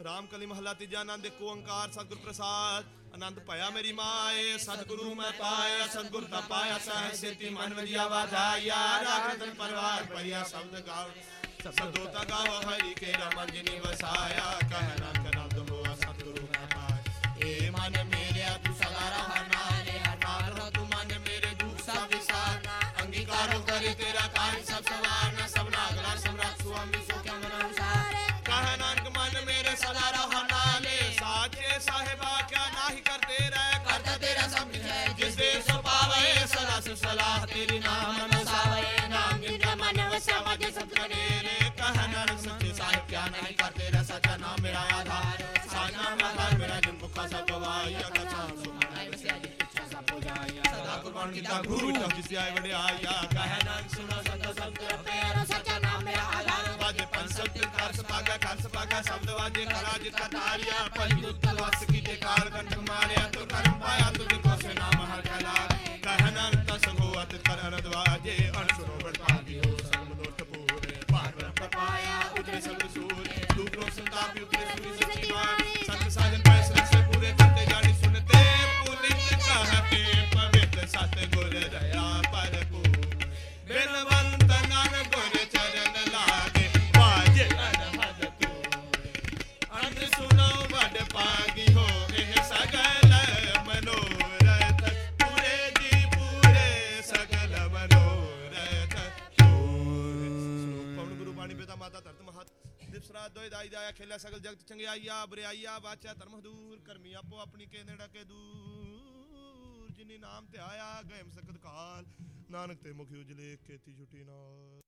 ਰਾਮ ਕਲੀ ਮਹਲਾ ਤੀਜਾ ਆਨੰਦ ਏਕ ਓੰਕਾਰ, ਸਤਿਗੁਰ ਪ੍ਰਸਾਦ। ਆਨੰਦ ਭਇਆ ਮੇਰੀ ਮਾਏ, ਸਤਿਗੁਰੂ ਮੈਂ ਪਾਇਆ, ਸਤਿਗੁਰ ਤਾਂ ਪਾਇਆ ਸਹਿ ਸੇਤੀ ਮਨ ਵਜਿਆ ਵਾਧਾਇਆ ਰਾਖਤਨ ਪਰਵਾਰ ਪਰਿਆ ਸ਼ਬਦ ਗਾਵ ਸਬਦੋ ਤਾ ਗਾਵ ਹਰੀ ਕੇ ਰਮਨ ਜਿਨੀ ਵਸਾਇਆ। ਕਹਿ ਨਾਨਕ ਆਨੰਦ ਹੋਆ ਸਤਿਗੁਰੂ ਮੈਂ ਪਾਇਆ। ਏ ਮਨ ਮੇਰਿਆ, ਤੂੰ ਸਦਾ ਰਹਾ ਨਾਲੇ ਹਰ ਤੂੰ ਮਨ ਮੇਰੇ ਦੁਖ ਸਭ ਵਿਸਾਰ। ਅੰਗੀਕਾਰੋ ਕਰੇ ਤੇਰਾ ਕਾਜ ਮੇਰਾ ਜਨ ਭੁੱਖਾ ਸਭ ਗਵਾਇਆ ਕਥਾ ਸੁਣਾਈ ਵਸਿਆ ਜੀ ਇੱਛਾ ਜਾਇਆ ਸਦਾ ਕੁਰਬਾਨ ਕੀਤਾ ਗੁਰੂ ਵਿਟਾ ਜਿਸ ਆਏ ਵਡਿਆਇਆ ਕਹ ਨਾਨਕ ਸੁਣਾ ਸਦਾ ਸਭ ਤੇਰਾ ਪਿਆਰਾ ਸਚਾ ਨਾਮ ਮੇਰਾ ਆਧਾਰ ਵਾਜੇ ਪੰਜ ਸਭ ਤਿਲ ਕਰ ਸਪਾਗਾ ਕਰ ਸਪਾਗਾ ਸ਼ਬਦ ਵਾਜੇ ਕਰਾ ਜਿਤ ਤਾਰਿਆ ਪੰਜ ਦੁੱਤ ਵਸ ਕੀਤੇ ਕਾਲ ਕੰਟਕ ਮਾਰਿਆ ਤੋ ਕਰਮ ਪਾਇਆ ਤੁਝ ਕੋ ਸੇ ਨਾਮ ਹਰ ਕਲਾ ਕਹ ਨਾਨਕ ਤਾ ਸੰਗੋਤ ਕਰ ਅਨੰਦ ਵਾਜੇ ਅਨਸੁਰੋ ਹੋ ਸਭ ਮਨੋਰਥ ਪੂਰੇ ਬ੍ਰਹਮ ਪਾਇਆ ਉਤਰੇ ਸਭ ਸੂਰ ਦੂਪਰੋ ਸੰਤਾਪ ਉਤਰੇ ਸੁਰੀ ਦਿਵਸਰਾ ਦੋਇ ਦਾਈ ਦਾਇਆ ਖੇਲਾ ਸਗਲ ਜਗਤ ਚੰਗਿਆਈਆ, ਬਰਿਆਈਆ ਬਾਚਾ ਧਰਮ ਹਦੂਰ, ਕਰਮੀ ਆਪੋ ਆਪਣੀ ਕੇ ਨੇੜਾ ਕੇ ਦੂਰ। ਜਿਨੀ ਨਾਮ ਤੇ ਆਇਆ ਗਇਮ ਸਕਤ ਕਾਲ। ਨਾਨਕ ਤੇ ਮੁਖੀ ਉਜਲੇ ਕੀਤੀ ਛੁਟੀ ਨਾਲ।